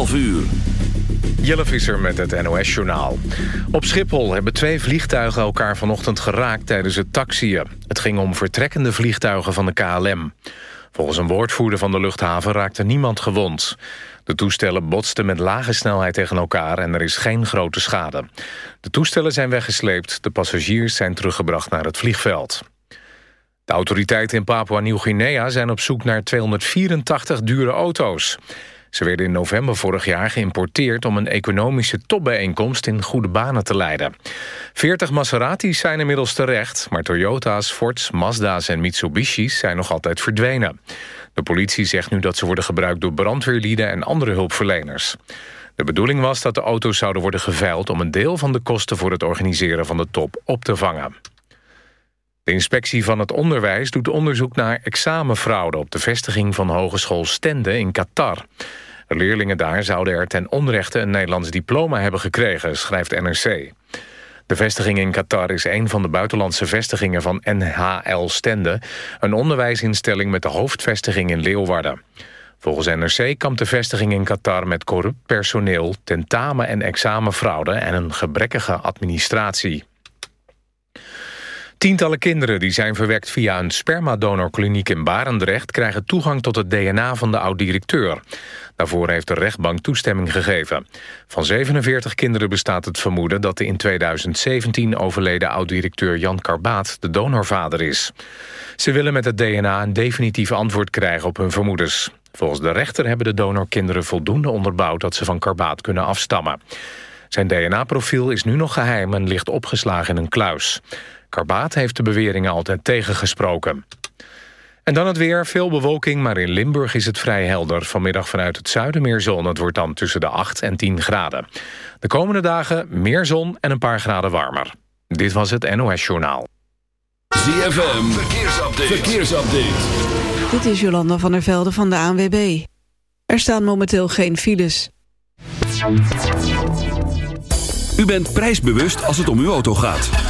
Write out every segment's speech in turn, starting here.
12 uur. Jelle Visser met het NOS-journaal. Op Schiphol hebben twee vliegtuigen elkaar vanochtend geraakt tijdens het taxiën. Het ging om vertrekkende vliegtuigen van de KLM. Volgens een woordvoerder van de luchthaven raakte niemand gewond. De toestellen botsten met lage snelheid tegen elkaar en er is geen grote schade. De toestellen zijn weggesleept, de passagiers zijn teruggebracht naar het vliegveld. De autoriteiten in Papua-Nieuw-Guinea zijn op zoek naar 284 dure auto's. Ze werden in november vorig jaar geïmporteerd... om een economische topbijeenkomst in goede banen te leiden. 40 Maseratis zijn inmiddels terecht... maar Toyota's, Fords, Mazda's en Mitsubishi's zijn nog altijd verdwenen. De politie zegt nu dat ze worden gebruikt door brandweerlieden... en andere hulpverleners. De bedoeling was dat de auto's zouden worden geveild... om een deel van de kosten voor het organiseren van de top op te vangen. De inspectie van het onderwijs doet onderzoek naar examenfraude... op de vestiging van Hogeschool Stende in Qatar. Leerlingen daar zouden er ten onrechte een Nederlands diploma hebben gekregen, schrijft NRC. De vestiging in Qatar is een van de buitenlandse vestigingen van NHL Stende... een onderwijsinstelling met de hoofdvestiging in Leeuwarden. Volgens NRC kampt de vestiging in Qatar met corrupt personeel... tentamen- en examenfraude en een gebrekkige administratie. Tientallen kinderen die zijn verwekt via een spermadonorkliniek in Barendrecht... krijgen toegang tot het DNA van de oud-directeur. Daarvoor heeft de rechtbank toestemming gegeven. Van 47 kinderen bestaat het vermoeden dat de in 2017 overleden oud-directeur Jan Karbaat de donorvader is. Ze willen met het DNA een definitief antwoord krijgen op hun vermoedens. Volgens de rechter hebben de donorkinderen voldoende onderbouwd dat ze van Karbaat kunnen afstammen. Zijn DNA-profiel is nu nog geheim en ligt opgeslagen in een kluis. Karbaat heeft de beweringen altijd tegengesproken. En dan het weer, veel bewolking, maar in Limburg is het vrij helder. Vanmiddag vanuit het zuiden meer zon. Het wordt dan tussen de 8 en 10 graden. De komende dagen meer zon en een paar graden warmer. Dit was het NOS Journaal. ZFM, verkeersupdate. verkeersupdate. Dit is Jolanda van der Velde van de ANWB. Er staan momenteel geen files. U bent prijsbewust als het om uw auto gaat.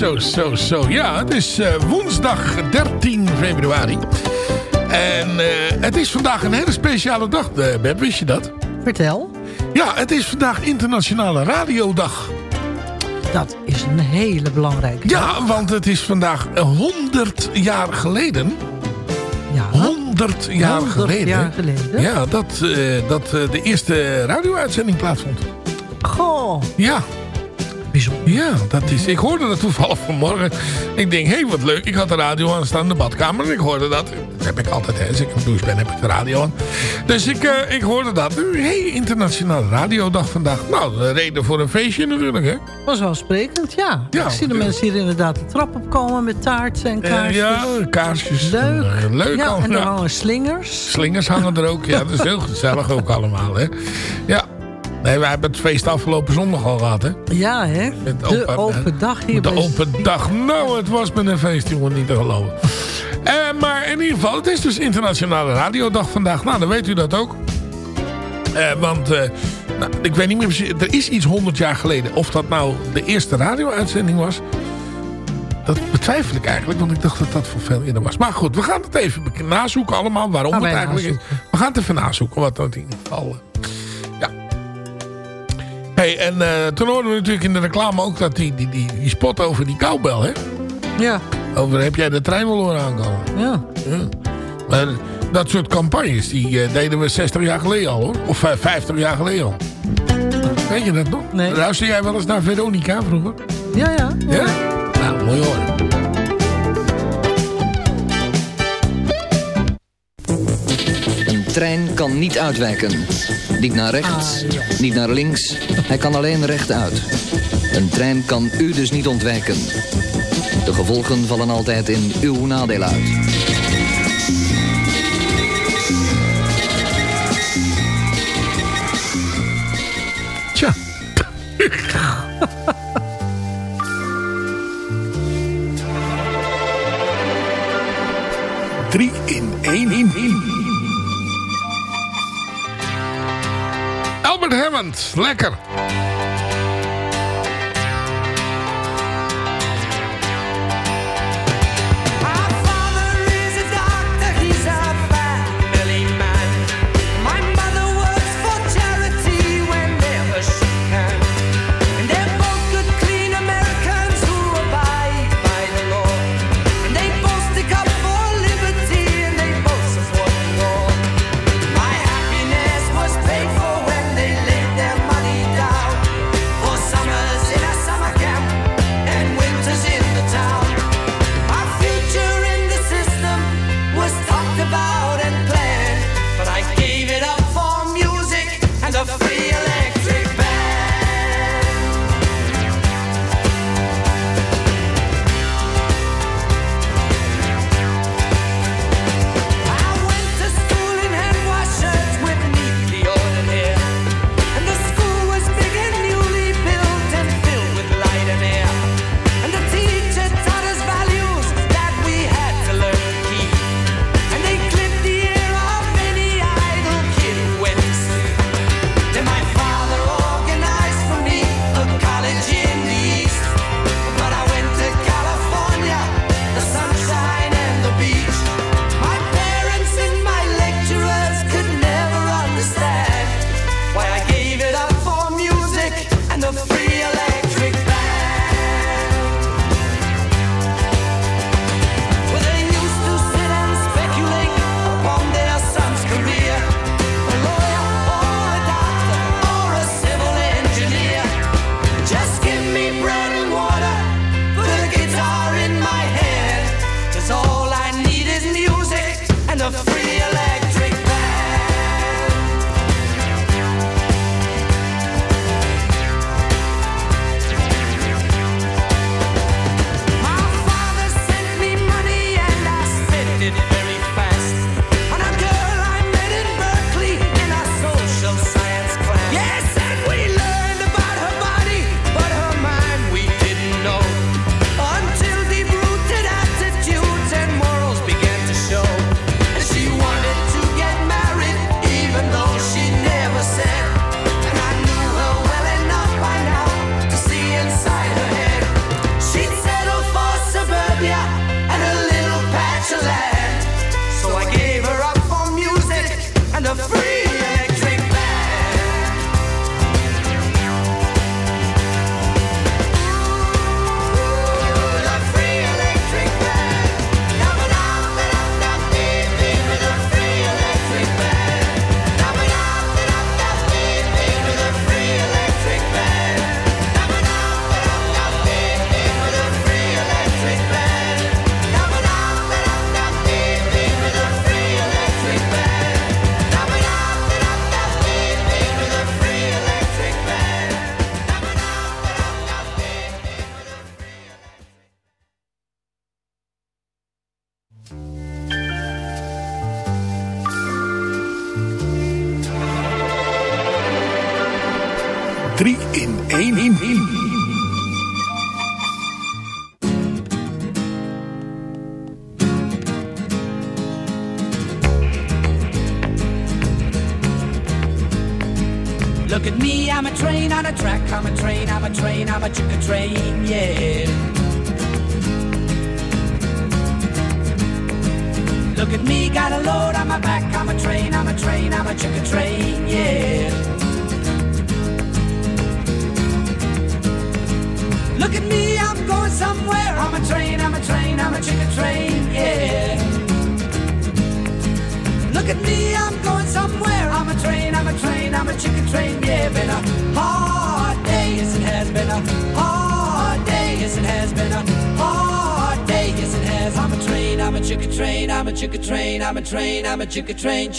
Zo, zo, zo. Ja, het is eh, woensdag 13 februari. En eh, het is vandaag een hele speciale dag, Beb. Wist je dat? Vertel. Ja, het is vandaag Internationale Radiodag. Dat is een hele belangrijke Ja, want het is vandaag 100 jaar geleden. Ja. 100 jaar 100 geleden. jaar geleden. Ja, dat, dat de eerste radio-uitzending plaatsvond. Goh. Ja. Bijzonder. Ja, dat is, ik hoorde dat toevallig vanmorgen. Ik denk, hé, hey, wat leuk. Ik had de radio aan staan in de badkamer. En ik hoorde dat. Dat heb ik altijd, hè. Als ik een douche ben, heb ik de radio aan. Dus ik, eh, ik hoorde dat. Hé, hey, Internationale Radiodag vandaag. Nou, de reden voor een feestje natuurlijk, hè. Vanzelfsprekend, ja. Ja, ik zie de mensen hier inderdaad de trap opkomen met taart en Eh, kaarsjes. ja, kaarsjes. Leuk. Eh, leuk ja, allemaal. en er hangen slingers. Slingers hangen er ook. Ja, dat is heel gezellig ook allemaal, hè. Ja. Nee, wij hebben het feest afgelopen zondag al gehad, hè. Ja, hè? Met de open- open dag hier De open dag. Nou, het was met een feest, jongen, niet te geloven. Eh, maar in ieder geval, het is dus Internationale Radiodag vandaag. Nou, dan weet u dat ook. Eh, want, eh, nou, ik weet niet meer precies, er is iets 100 jaar geleden. Of dat nou de eerste radio-uitzending was, dat betwijfel ik eigenlijk. Want ik dacht dat dat voor veel eerder was. Maar goed, we gaan het even nazoeken allemaal. Waarom het eigenlijk is. We gaan het even nazoeken. Wat dat in ieder geval... eh, ja. En eh, toen hoorden we natuurlijk in de reclame ook dat die, die, die, die spot over die koubel, hè? Ja, Over heb jij de trein wel horen aankomen? ja. Ja. Maar dat soort campagnes, die eh, deden we 60 jaar geleden al, hoor. Of eh, 50 jaar geleden al. Weet je dat nog? Nee. Luister jij wel eens naar Veronica vroeger? Ja, ja. Ja? Nou, mooi hoor. Een trein kan niet uitwijken. Niet naar rechts, niet naar links. Hij kan alleen rechtuit. Een trein kan u dus niet ontwijken. De gevolgen vallen altijd in uw nadeel uit. Lekker.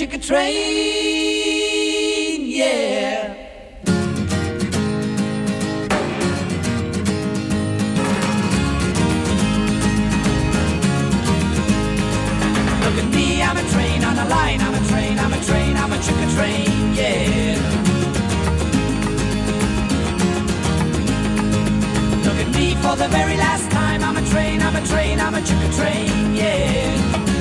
Chicken train. Yeah. Look at me, I'm a train on a line, I'm a train, I'm a train, I'm a chicken train, yeah. Look at me for the very last time, I'm a train, I'm a train, I'm a chicken train, yeah.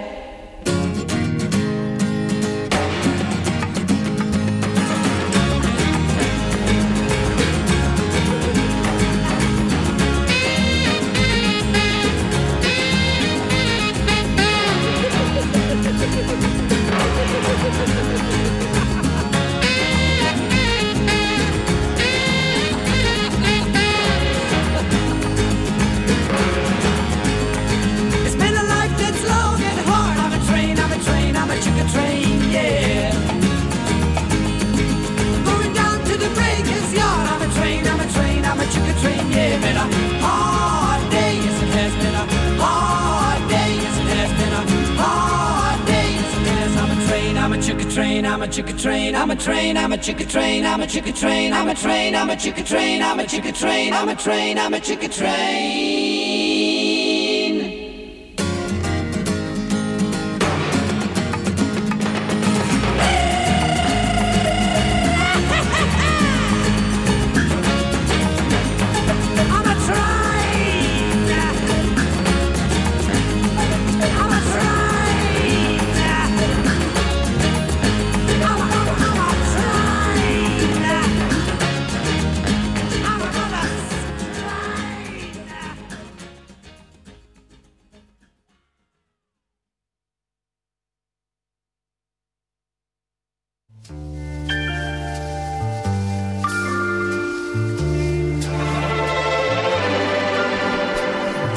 I'm a chicken train, I'm a train, I'm a chicken train, I'm a chicken train, I'm a train, I'm a chicken train, I'm a chicken train, I'm a train, I'm a chicken train.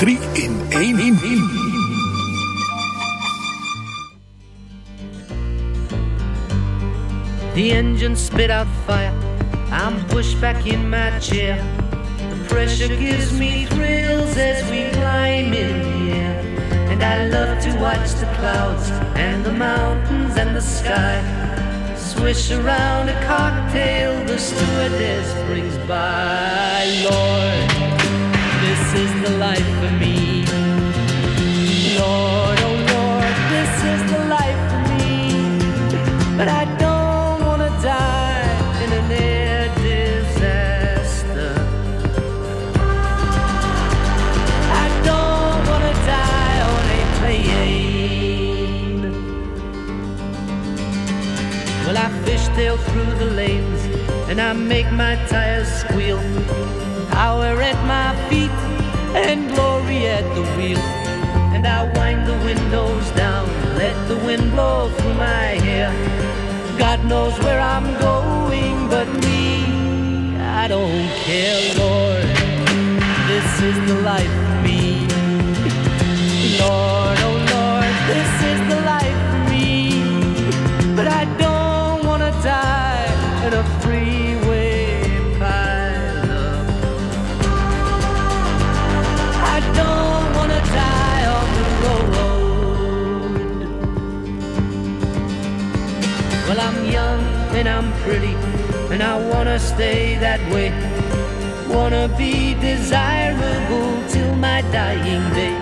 3 in 1 in 1. The engine spit out fire. I'm pushed back in my chair. The pressure gives me thrills as we climb in the air. And I love to watch the clouds and the mountains and the sky. Swish around a cocktail the stewardess brings by, Lord is the life for me. Lord, oh Lord, this is the life for me. But I don't wanna die in an air disaster. I don't wanna die on a plane. Well, I fishtail through the lanes and I make my tires squeal. Power at my feet and glory at the wheel. And I wind the windows down, let the wind blow through my hair. God knows where I'm going, but me, I don't care, Lord. This is the life I'm pretty, and I wanna stay that way. Wanna be desirable till my dying day.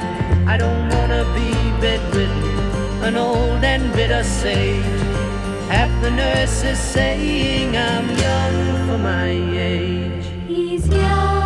I don't wanna be bedridden, an old and bitter sage. Half the nurses saying I'm young for my age. He's young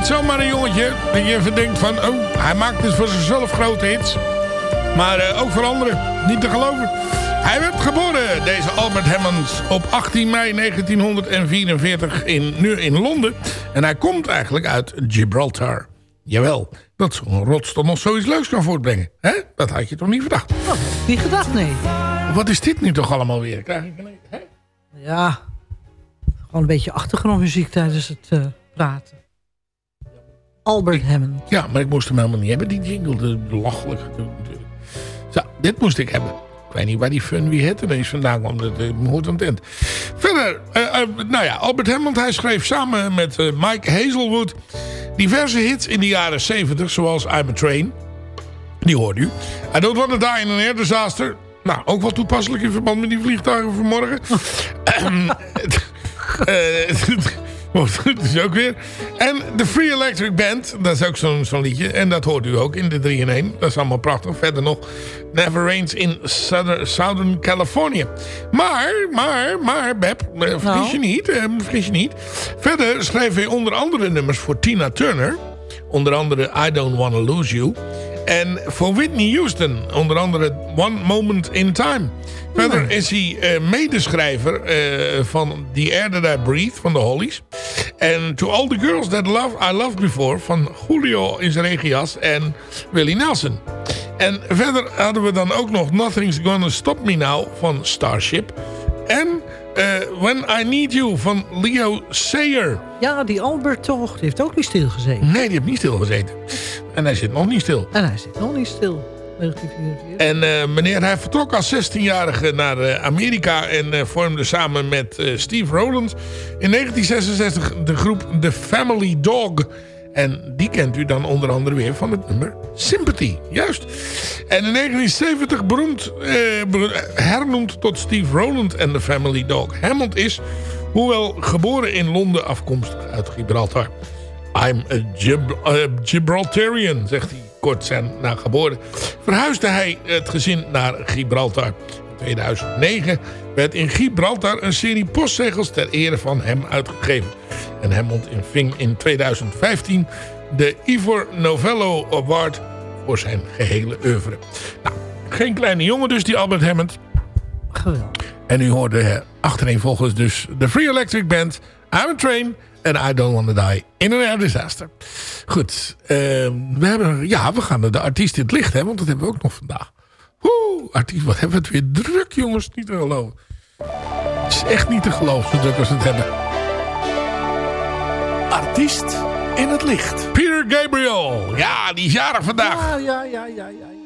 niet zomaar een jongetje dat je even denkt van... Oh, hij maakt dus voor zichzelf grote hits. Maar eh, ook voor anderen. Niet te geloven. Hij werd geboren, deze Albert Hammond, op 18 mei 1944 in, nu in Londen. En hij komt eigenlijk uit Gibraltar. Jawel, dat zo'n rots toch nog zoiets leuks kan voortbrengen. hè? Dat had je toch niet verdacht? Oh, niet gedacht, nee. Wat is dit nu toch allemaal weer? Krijg ik een... Ja, gewoon een beetje achtergrondmuziek tijdens het eh, praten. Albert Hammond. Ja, maar ik moest hem helemaal niet hebben, die jingle. De belachelijk. Zo, dit moest ik hebben. Ik weet niet waar die fun wie het ineens vandaan kwam. Dat hoort aan het eind. Verder, eh, eh, nou ja, Albert Hammond, hij schreef samen met eh, Mike Hazelwood diverse hits in de jaren 70, zoals I'm a Train. Die hoort u. I Don't Want to Die in an Air Disaster. Nou, ook wel toepasselijk in verband met die vliegtuigen vanmorgen. Eh, Het is ook weer. En de Free Electric Band, dat is ook zo'n zo'n liedje. En dat hoort u ook in de 3 in 1. Dat is allemaal prachtig. Verder nog Never Rains in Southern, Southern California. Maar, maar, maar, Beb, eh, vergis Nou? je niet. eh, vergis je niet. Verder schreef hij onder andere nummers voor Tina Turner. Onder andere I Don't Wanna Lose You. En voor Whitney Houston, onder andere One Moment in Time. Verder is hij eh, medeschrijver eh, van The Air That I Breathe van de Hollies. En To All the Girls That Love I Loved Before van Julio in zijn regenjas en Willie Nelson. En verder hadden we dan ook nog Nothing's Gonna Stop Me Now van Starship. En When I Need You van Leo Sayer. Ja, die Albert toch, die heeft ook niet stilgezeten. Nee, die heeft niet stilgezeten. En hij zit nog niet stil. En hij zit nog niet stil. 1944. En eh, meneer, hij vertrok als 16-jarige naar eh, Amerika en eh, vormde samen met eh, Steve Rowland in 1966 de groep The Family Dog. En die kent u dan onder andere weer van het nummer Sympathy. Juist. En in 1970 beroemd, eh, hernoemd tot Steve Rowland en The Family Dog. Hammond is, hoewel geboren in Londen afkomstig uit Gibraltar. I'm a Gib- eh, Gibraltarian, zegt hij kort zijn na geboren. Verhuisde hij het gezin naar Gibraltar. In 2009 werd in Gibraltar een serie postzegels ter ere van hem uitgegeven. En hem ontving in 2015 de Ivor Novello Award voor zijn gehele oeuvre. Nou, geen kleine jongen dus, die Albert Hammond. Geweldig. En u hoorde achtereenvolgens dus de Free Electric Band, I'm a Train en I Don't Want to Die in an Air Disaster. Goed, eh, we hebben, ja, we gaan de artiest in het licht, hè, want dat hebben we ook nog vandaag. Oeh, artiest, wat hebben we het weer druk, jongens, niet te geloven. Het is echt niet te geloven, zo druk als we het hebben. Artiest in het licht. Peter Gabriel, ja, die is jarig vandaag. Ja, ja, ja, ja, ja.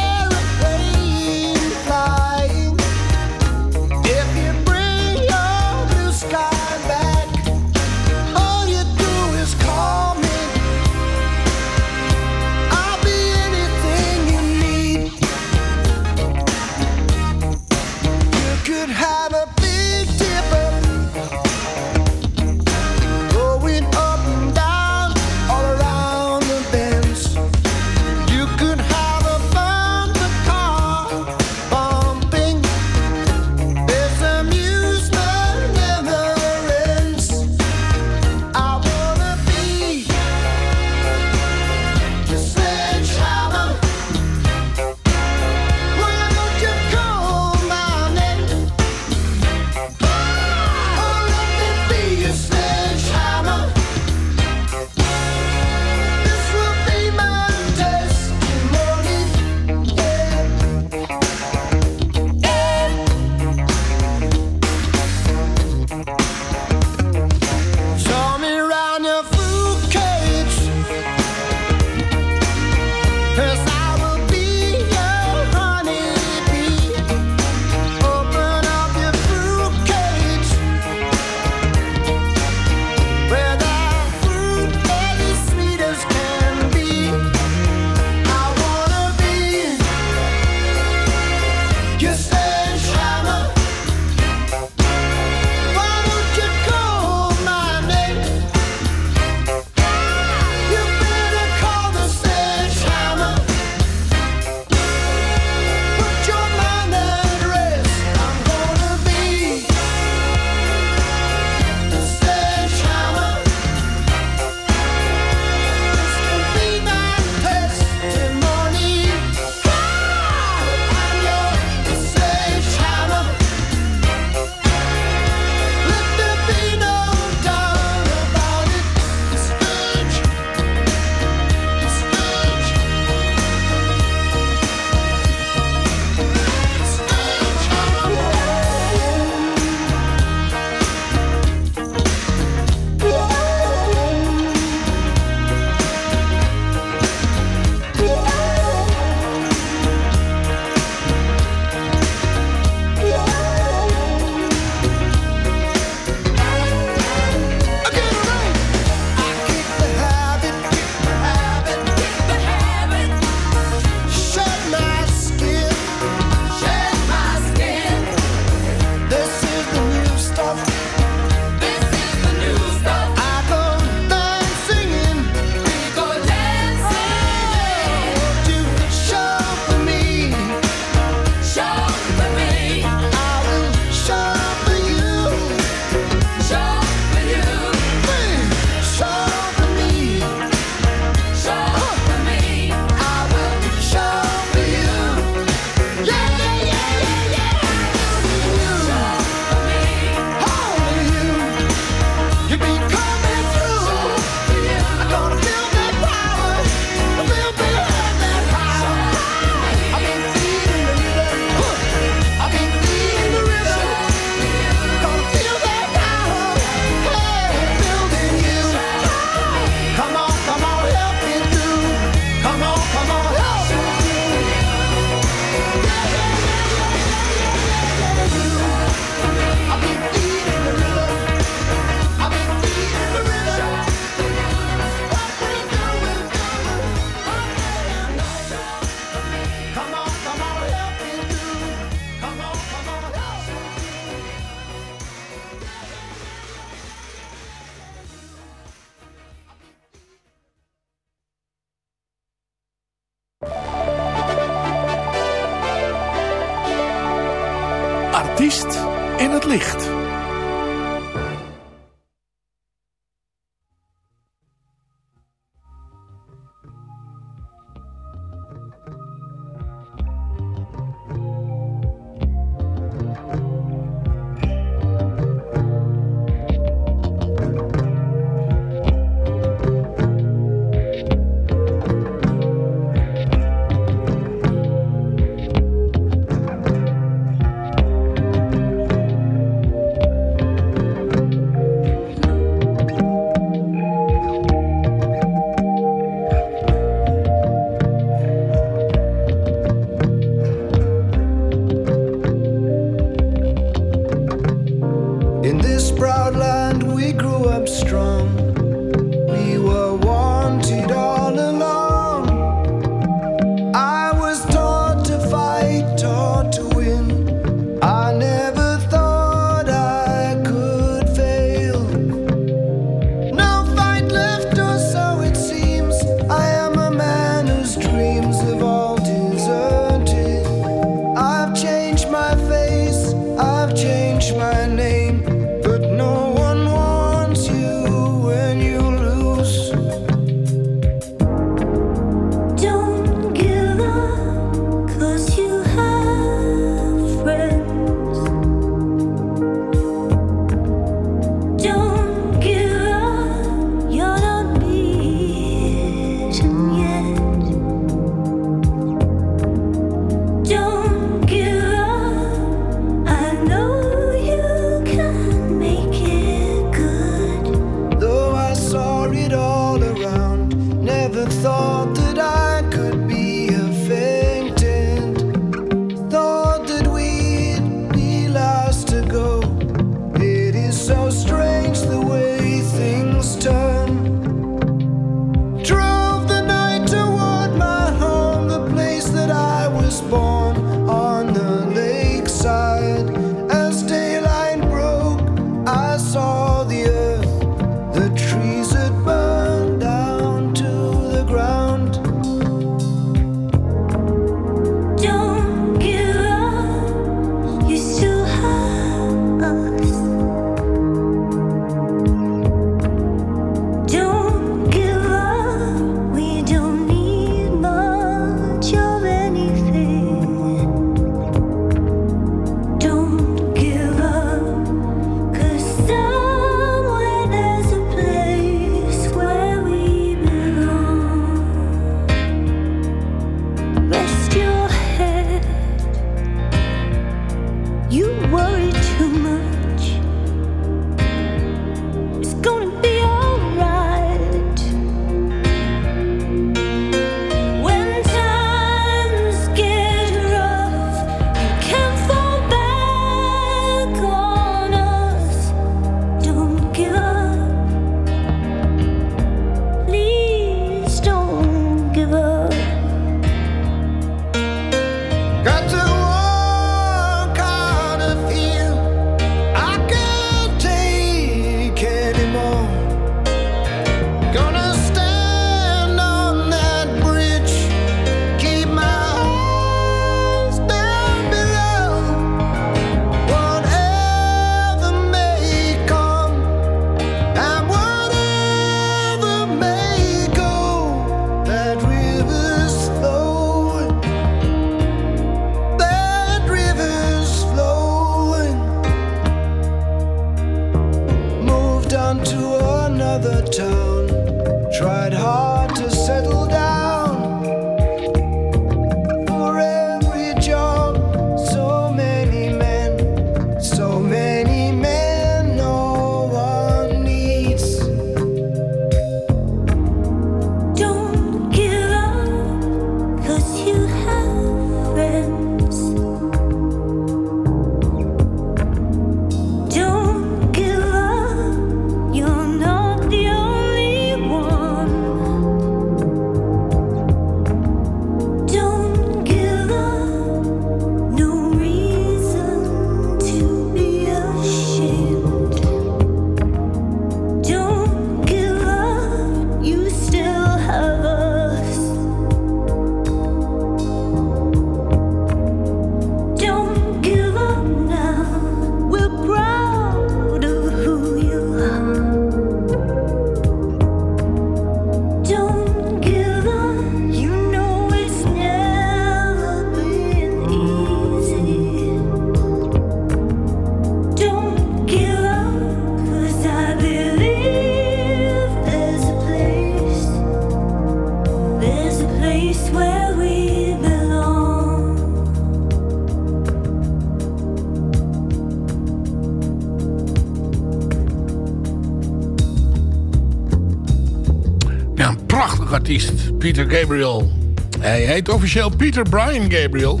Gabriel. Hij heet officieel Peter Brian Gabriel.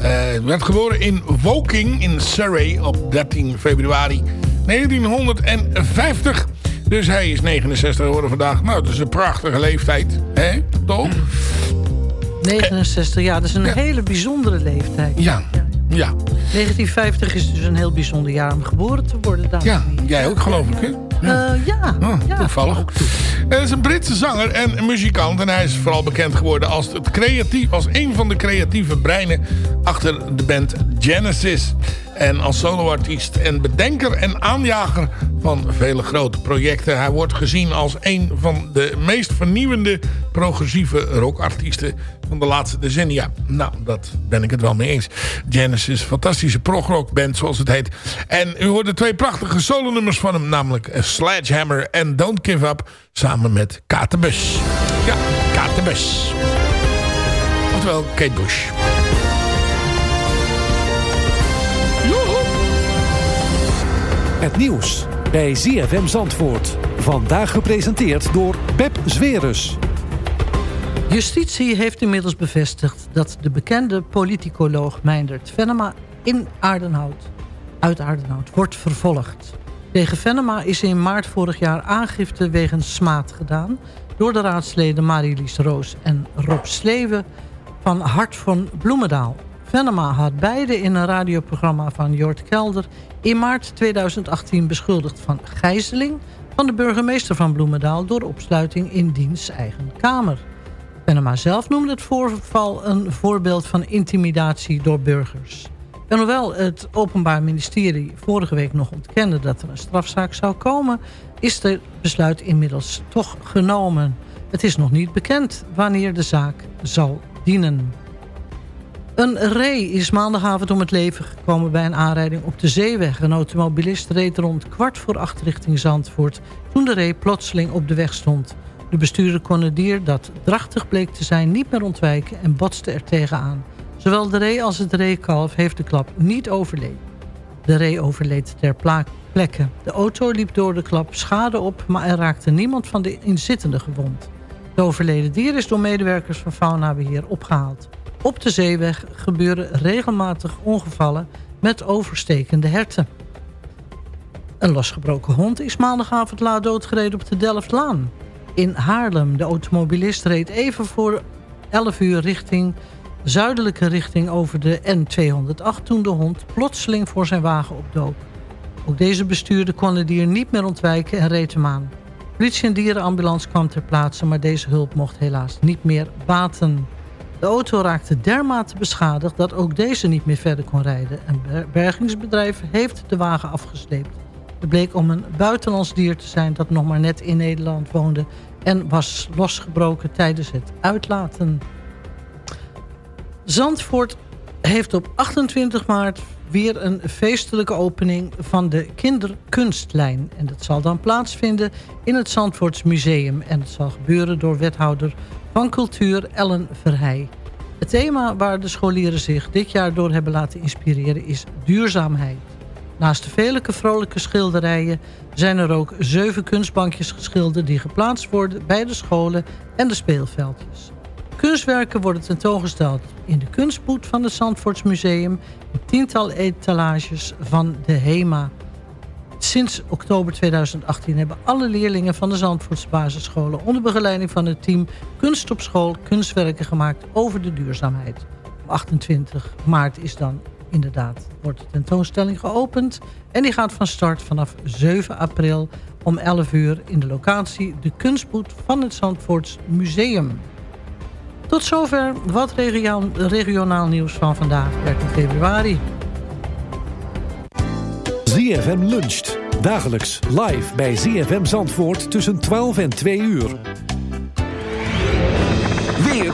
Hij werd geboren in Woking in Surrey op 13 februari 1950. Dus hij is 69 geworden vandaag. Nou, dat is een prachtige leeftijd. hè? Toch? 69 jaar, dat is een hele bijzondere leeftijd. Ja, ja. 1950 is dus een heel bijzonder jaar om geboren te worden. dames Ja, jij ook geloof ik, hè? Eh, ja, Oh, ja. toevallig. Hij is een Britse zanger en muzikant. En hij is vooral bekend geworden als, het creatief, als een van de creatieve breinen achter de band Genesis. En als soloartiest en bedenker en aanjager van vele grote projecten. Hij wordt gezien als een van de meest vernieuwende progressieve rockartiesten van de laatste decennia. Nou, dat ben ik het wel mee eens. Genesis, fantastische progrockband zoals het heet. En u hoorde twee prachtige solonummers van hem, namelijk Sledgehammer en Don't Give Up, samen met Kate Bush. Ja, Kate Bush. Oftewel Kate Bush. Het nieuws bij ZFM Zandvoort. Vandaag gepresenteerd door Pep Zwerus. Justitie heeft inmiddels bevestigd dat de bekende politicoloog Meindert Venema in Aardenhout, uit Aardenhout wordt vervolgd. Tegen Venema is in maart vorig jaar aangifte wegens smaad gedaan... door de raadsleden Marilies Roos en Rob Sleven van Hart van Bloemendaal. Venema had beide in een radioprogramma van Jort Kelder... in maart 2018 beschuldigd van gijzeling van de burgemeester van Bloemendaal... door opsluiting in diens eigen kamer. Venema zelf noemde het voorval een voorbeeld van intimidatie door burgers. En hoewel het Openbaar Ministerie vorige week nog ontkende dat er een strafzaak zou komen... is het besluit inmiddels toch genomen. Het is nog niet bekend wanneer de zaak zal dienen. Een ree is maandagavond om het leven gekomen bij een aanrijding op de zeeweg. Een automobilist reed rond kwart voor acht richting Zandvoort... toen de ree plotseling op de weg stond. De bestuurder kon het dier dat drachtig bleek te zijn niet meer ontwijken en botste er tegenaan. Zowel de ree als het reekalf heeft de klap niet overleefd. De ree overleed ter plekke. De auto liep door de klap schade op, maar er raakte niemand van de inzittenden gewond. De overleden dier is door medewerkers van Faunabeheer opgehaald. Op de zeeweg gebeuren regelmatig ongevallen met overstekende herten. Een losgebroken hond is maandagavond laat doodgereden op de Delftlaan. In Haarlem. De automobilist reed even voor 11 uur richting zuidelijke richting over de N208... toen de hond plotseling voor zijn wagen opdook. Ook deze bestuurder kon het dier niet meer ontwijken en reed hem aan. Politie en dierenambulance kwam ter plaatse... maar deze hulp mocht helaas niet meer baten. De auto raakte dermate beschadigd dat ook deze niet meer verder kon rijden. Een ber- bergingsbedrijf heeft de wagen afgesleept. Het bleek om een buitenlands dier te zijn dat nog maar net in Nederland woonde... en was losgebroken tijdens het uitlaten. Zandvoort heeft op 28 maart weer een feestelijke opening van de kinderkunstlijn. En dat zal dan plaatsvinden in het Zandvoorts Museum. En het zal gebeuren door wethouder van cultuur Ellen Verheij. Het thema waar de scholieren zich dit jaar door hebben laten inspireren is duurzaamheid. Naast de vele vrolijke schilderijen zijn er ook zeven kunstbankjes geschilderd... die geplaatst worden bij de scholen en de speelveldjes. Kunstwerken worden tentoongesteld in de kunstboet van het Zandvoorts Museum... een tiental etalages van de HEMA. Sinds oktober 2018 hebben alle leerlingen van de Zandvoortse basisscholen... onder begeleiding van het team Kunst op School kunstwerken gemaakt over de duurzaamheid. Op 28 maart is dan inderdaad wordt de tentoonstelling geopend. En die gaat van start vanaf 7 april om 11 uur in de locatie de kunstboet van het Zandvoorts Museum. Tot zover wat regio- regionaal nieuws van vandaag, 13 februari. ZFM luncht. Dagelijks live bij ZFM Zandvoort tussen 12 en 2 uur.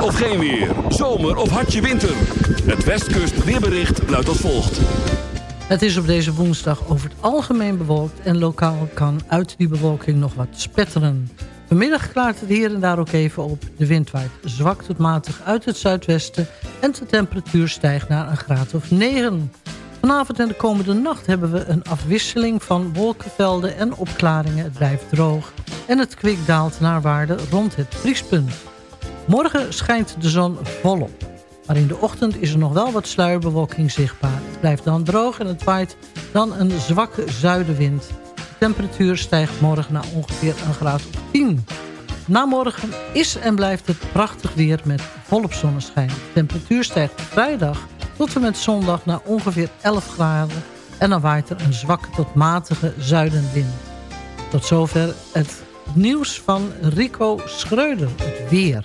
Of geen weer. Zomer of hartje winter. Het Westkust weerbericht luidt als volgt. Het is op deze woensdag over het algemeen bewolkt... en lokaal kan uit die bewolking nog wat spetteren. Vanmiddag klaart het hier en daar ook even op. De wind waait zwak tot matig uit het zuidwesten... en de temperatuur stijgt naar een graad of 9. Vanavond en de komende nacht hebben we een afwisseling van wolkenvelden en opklaringen. Het blijft droog en het kwik daalt naar waarde rond het vriespunt. Morgen schijnt de zon volop. Maar in de ochtend is er nog wel wat sluierbewolking zichtbaar. Het blijft dan droog en het waait dan een zwakke zuidenwind. De temperatuur stijgt morgen naar ongeveer een graad of 10. Na morgen is en blijft het prachtig weer met volop zonneschijn. De temperatuur stijgt vrijdag tot en met zondag naar ongeveer 11 graden... en dan waait er een zwakke tot matige zuidenwind. Tot zover het nieuws van Rico Schreuder, het weer.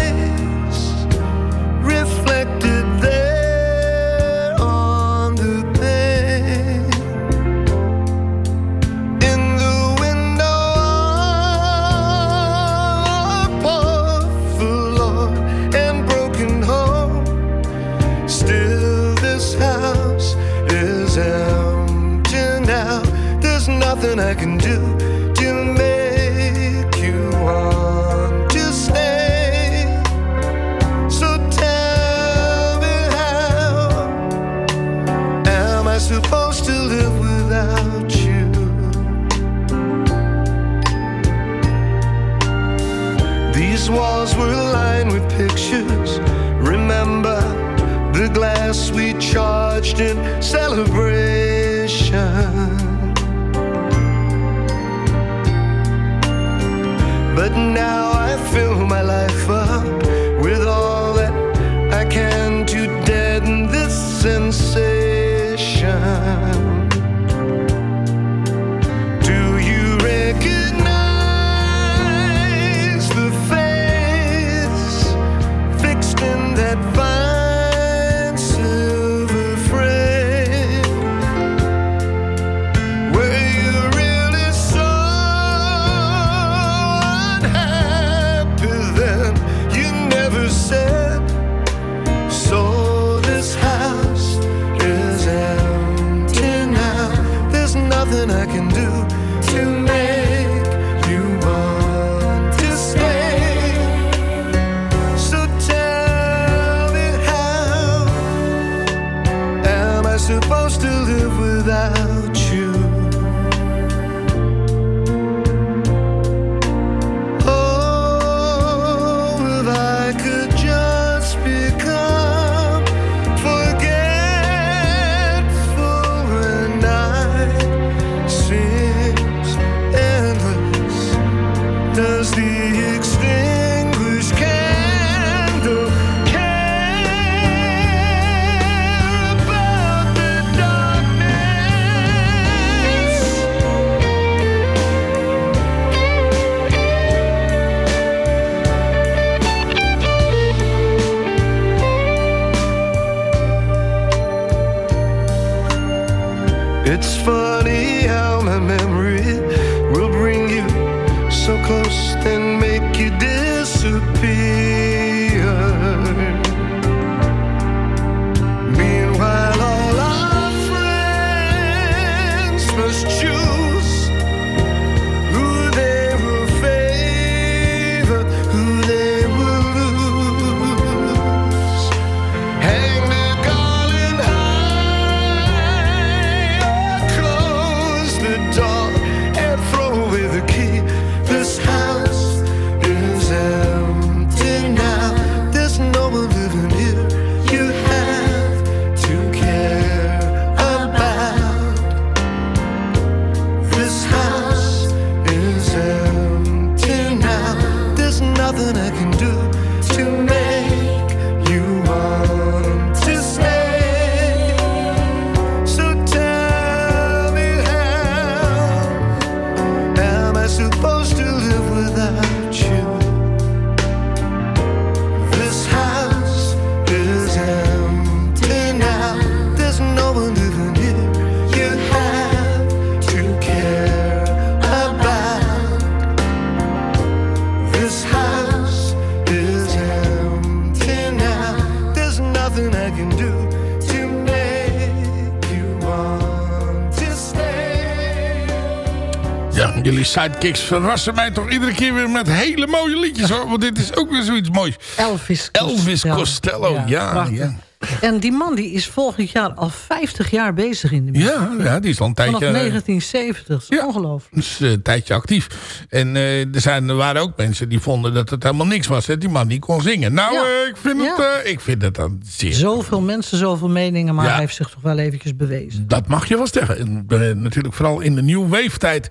sidekicks verrassen mij toch iedere keer weer met hele mooie liedjes hoor. Want dit is ook weer zoiets moois. Elvis Elvis Costello, ja. ja. En die man die is volgend jaar al 50 jaar bezig in de muziek. Ja, ja, die is al een tijdje... Vanaf 1970, dat is ongelooflijk. Dus eh, een tijdje actief. En eh, er, zijn, er waren ook mensen die vonden dat het helemaal niks was. Hè? Die man die kon zingen. Nou, Ja. eh, ik, vind het, eh, ik vind het dan zeer... Zoveel mensen, zoveel meningen, maar hij heeft zich toch wel eventjes bewezen. Dat mag je wel zeggen. En, eh, natuurlijk vooral in de New Wave tijd.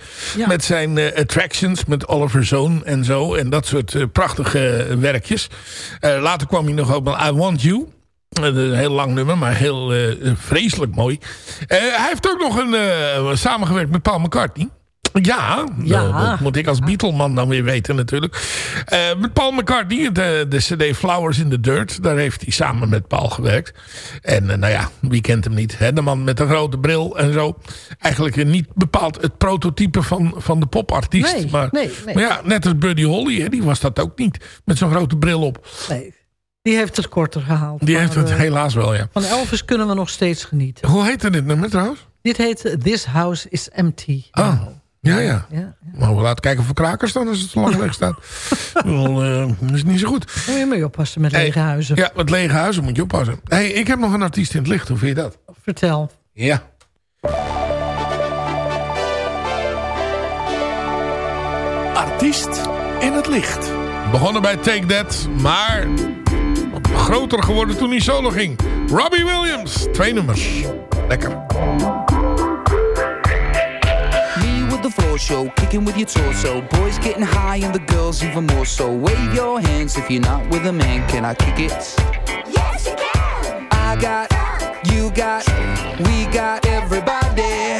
Met zijn eh, attractions, met Oliver Zone en zo. En dat soort eh, prachtige eh, werkjes. Eh, later kwam hij nog ook met I Want You. Eh, Een heel lang nummer, maar heel eh, vreselijk mooi. Eh, hij heeft ook nog een, eh, samengewerkt met Paul McCartney. Ja, Ja. dat moet ik als Beatle-man dan weer weten natuurlijk. Eh, met Paul McCartney, de, de cd Flowers in the Dirt. Daar heeft hij samen met Paul gewerkt. En eh, nou ja, wie kent hem niet? Hè? De man met een grote bril en zo. Eigenlijk eh, niet bepaald het prototype van, van de popartiest. Nee, maar, nee, nee. maar ja, net als Buddy Holly, hè, die was dat ook niet. Met zo'n grote bril op. Nee, die heeft het korter gehaald. Die Maar, heeft het eh, helaas wel, ja. Van Elvis kunnen we nog steeds genieten. Hoe heette dit nummer trouwens? Dit heet eh, This House is Empty. Ah, ja, ja. Ja, Maar we laten kijken of er krakers staan als het zo lang weg staat. Wel, eh, dat is niet zo goed. Moet je mee oppassen met lege huizen. Ja, met lege huizen moet je oppassen. hey, ik heb nog een artiest in het licht. Hoe vind je dat? Vertel. Ja. Artiest in het licht. Begonnen bij Take That, maar groter geworden toen hij solo ging. Robbie Williams, twee nummers. Lekker. Me with the floor show, kicking with your torso. Boys getting high and the girls even more so. Wave your hands if you're not with a man. Can I kick it? Yes, you can. I got, you got, we got everybody.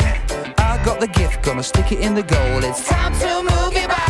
I got the gift, gonna stick it in the goal. It's time to move your body.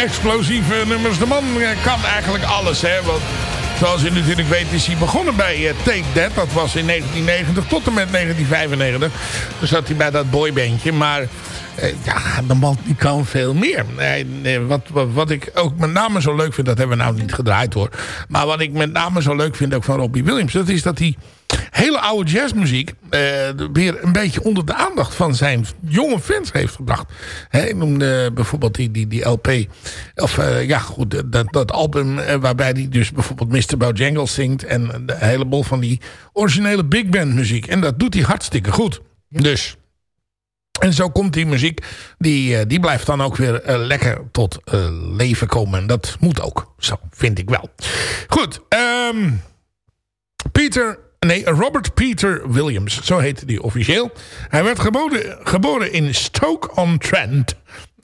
Explosieve nummers. De man eh, kan eigenlijk alles, hè. Want zoals u natuurlijk weet is hij begonnen bij eh, Take That. Dat was in 1990 tot en met 1995. Toen zat hij bij dat boybandje. Maar eh, ja, de man die kan veel meer. Wat, wat, wat ik ook met name zo leuk vind, dat hebben we nou niet gedraaid hoor. Maar wat ik met name zo leuk vind ook van Robbie Williams, dat is dat hij hele oude jazzmuziek eh, weer een beetje onder de aandacht van zijn jonge fans heeft gebracht. Ik noemde bijvoorbeeld die, die, die LP, of eh, ja goed, dat, dat album eh, waarbij hij dus bijvoorbeeld Mr. Bojangles zingt en een heleboel van die originele big band muziek. En dat doet hij hartstikke goed. Dus... En zo komt die muziek, die, eh, die blijft dan ook weer eh, lekker tot eh, leven komen. En dat moet ook, zo vind ik wel. Goed, ehm, Peter Nee, Robert Peter Williams. Zo heette hij officieel. Hij werd geboren, geboren in Stoke-on-Trent.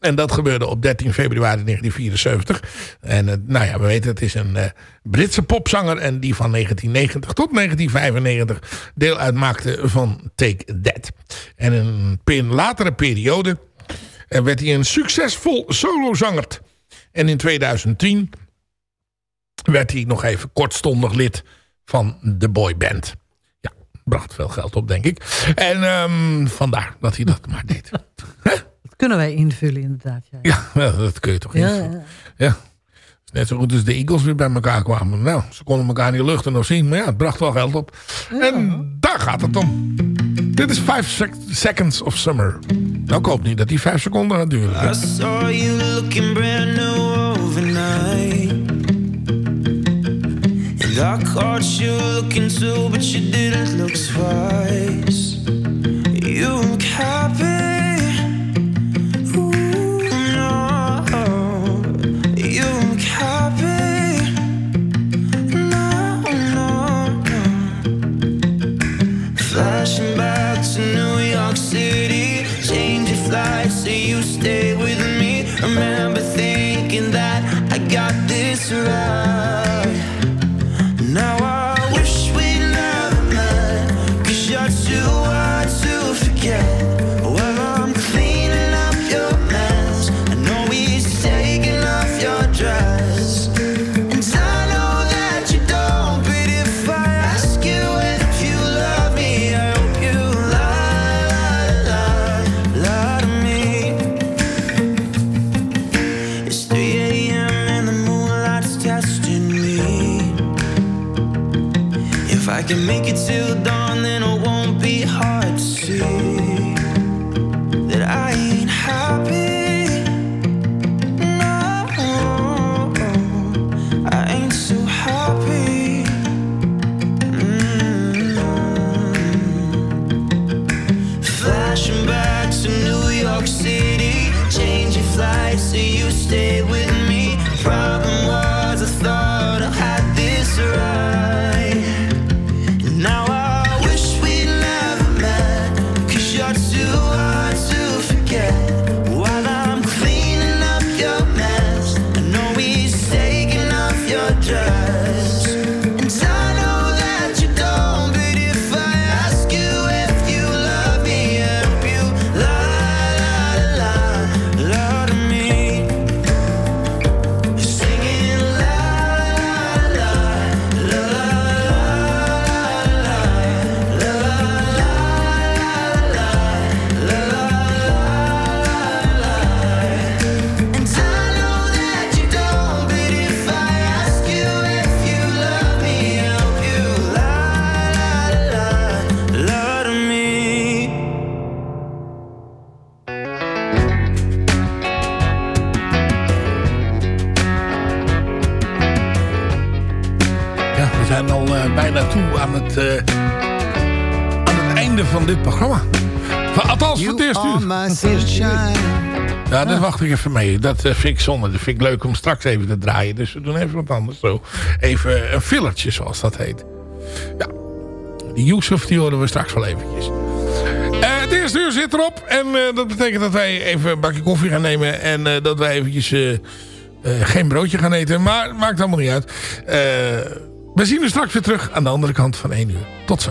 En dat gebeurde op 13 februari 1974. En eh, nou ja, we weten het is een eh, Britse popzanger. En die van 1990 tot 1995 deel uitmaakte van Take That. En in een latere periode eh, werd hij een succesvol solozanger. En in 2010 werd hij nog even kortstondig lid van de boyband. Ja, bracht veel geld op, denk ik. En ehm, vandaar dat hij dat maar deed. Dat kunnen wij invullen inderdaad. Ja. Ja, dat kun je toch Ja, invullen. Ja. Net zo goed als de Eagles weer bij elkaar kwamen. Nou, ze konden elkaar niet luchten nog zien. Maar ja, het bracht wel geld op. En daar gaat het om. Dit is 5 Seconds of Summer. Nou, ik hoop niet dat die 5 seconden gaat duren. I saw you looking brand new And I caught you looking too, but you didn't look twice. You look happy. No. You look happy. No, no. Flashing back to New York City, changing flights so you stay with me. Remember thinking that I got this right. I can make it till dawn, uur. Ja, daar wacht ik even mee. Dat eh, vind ik zonde. Dat vind ik leuk om straks even te draaien. Dus we doen even wat anders zo. Even een fillertje, zoals dat heet. Ja, die Yusuf, die horen we straks wel eventjes. Eh, het eerste uur zit erop. En eh, dat betekent dat wij even een bakje koffie gaan nemen. En dat wij eventjes geen broodje gaan eten. Maar maakt allemaal niet uit. We zien u straks weer terug aan de andere kant van 1 uur. Tot zo.